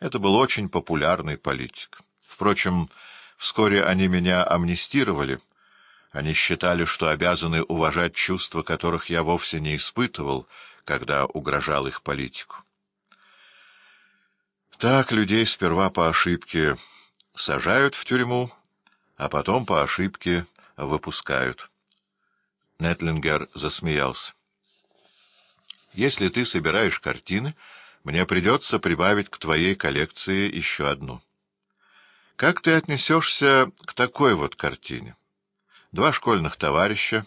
Это был очень популярный политик. Впрочем, вскоре они меня амнистировали. Они считали, что обязаны уважать чувства, которых я вовсе не испытывал, когда угрожал их политику. Так людей сперва по ошибке сажают в тюрьму, а потом по ошибке выпускают. Нетлингер засмеялся. «Если ты собираешь картины, мне придется прибавить к твоей коллекции еще одну. Как ты отнесешься к такой вот картине? Два школьных товарища,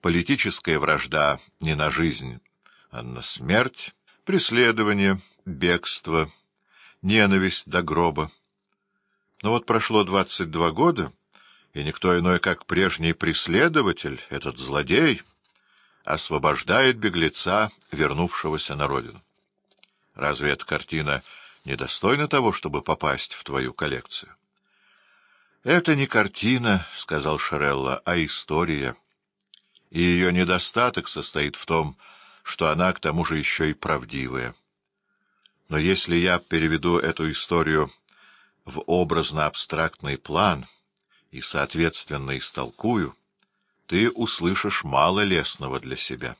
политическая вражда не на жизнь, а на смерть, преследование, бегство, ненависть до гроба. Но вот прошло двадцать два года, и никто иной, как прежний преследователь, этот злодей, освобождает беглеца, вернувшегося на родину. Разве эта картина недостойна того, чтобы попасть в твою коллекцию? — Это не картина, — сказал Шарелла, — а история. И ее недостаток состоит в том, что она к тому же еще и правдивая. Но если я переведу эту историю в образно-абстрактный план и, соответственно, истолкую, ты услышишь мало лесного для себя.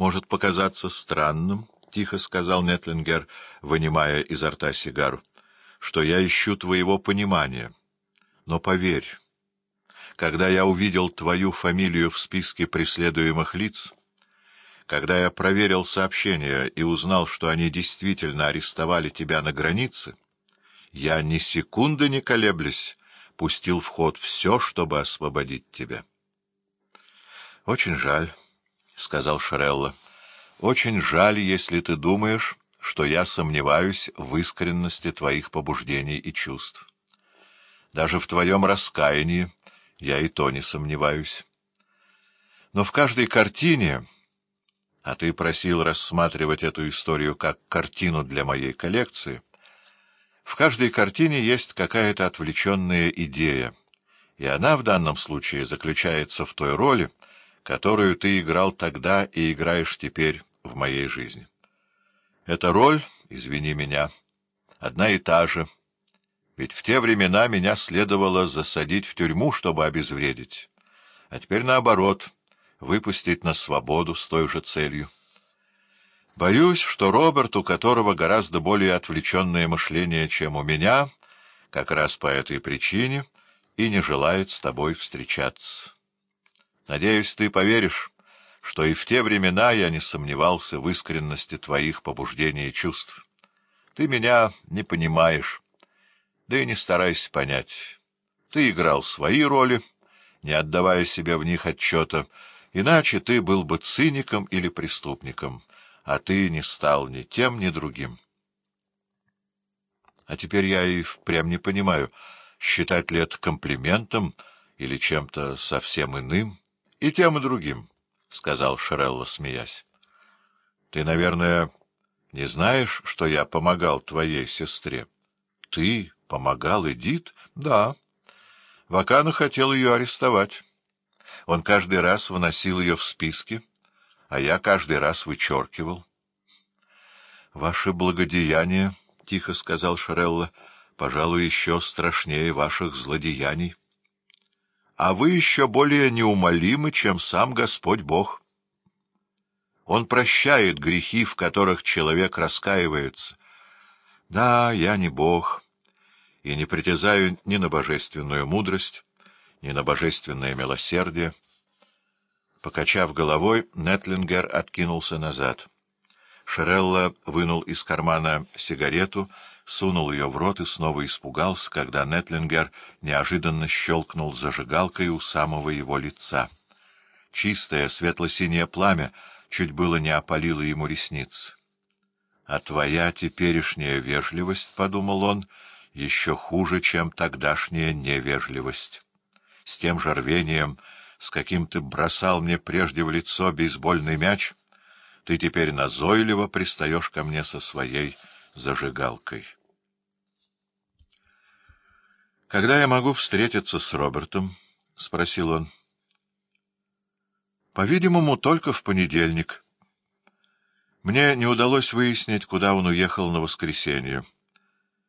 «Может показаться странным, — тихо сказал Нетлингер, вынимая изо рта сигару, — что я ищу твоего понимания. Но поверь, когда я увидел твою фамилию в списке преследуемых лиц, когда я проверил сообщения и узнал, что они действительно арестовали тебя на границе, я ни секунды не колеблясь пустил в ход все, чтобы освободить тебя. — Очень жаль. — сказал Шарелла. — Очень жаль, если ты думаешь, что я сомневаюсь в искренности твоих побуждений и чувств. Даже в твоем раскаянии я и то не сомневаюсь. Но в каждой картине, а ты просил рассматривать эту историю как картину для моей коллекции, в каждой картине есть какая-то отвлеченная идея, и она в данном случае заключается в той роли, которую ты играл тогда и играешь теперь в моей жизни. Эта роль, извини меня, одна и та же, ведь в те времена меня следовало засадить в тюрьму, чтобы обезвредить, а теперь наоборот, выпустить на свободу с той же целью. Боюсь, что Роберт, у которого гораздо более отвлеченное мышление, чем у меня, как раз по этой причине и не желает с тобой встречаться». Надеюсь, ты поверишь, что и в те времена я не сомневался в искренности твоих побуждений и чувств. Ты меня не понимаешь, да и не старайся понять. Ты играл свои роли, не отдавая себе в них отчета, иначе ты был бы циником или преступником, а ты не стал ни тем, ни другим. А теперь я и впрямь не понимаю, считать ли это комплиментом или чем-то совсем иным. — И тем, и другим, — сказал Шерелло, смеясь. — Ты, наверное, не знаешь, что я помогал твоей сестре? — Ты помогал Эдит? — Да. Вакана хотел ее арестовать. Он каждый раз выносил ее в списки, а я каждый раз вычеркивал. — Ваше благодеяние, — тихо сказал Шерелло, — пожалуй, еще страшнее ваших злодеяний а вы еще более неумолимы, чем сам Господь Бог. Он прощает грехи, в которых человек раскаивается. Да, я не Бог, и не притязаю ни на божественную мудрость, ни на божественное милосердие. Покачав головой, Нетлингер откинулся назад. Шерелла вынул из кармана сигарету, сунул ее в рот и снова испугался, когда Нетлингер неожиданно щелкнул зажигалкой у самого его лица. Чистое светло-синее пламя чуть было не опалило ему ресниц. — А твоя теперешняя вежливость, — подумал он, — еще хуже, чем тогдашняя невежливость. С тем же рвением, с каким ты бросал мне прежде в лицо бейсбольный мяч, ты теперь назойливо пристаешь ко мне со своей зажигалкой. «Когда я могу встретиться с Робертом?» — спросил он. «По-видимому, только в понедельник». Мне не удалось выяснить, куда он уехал на воскресенье.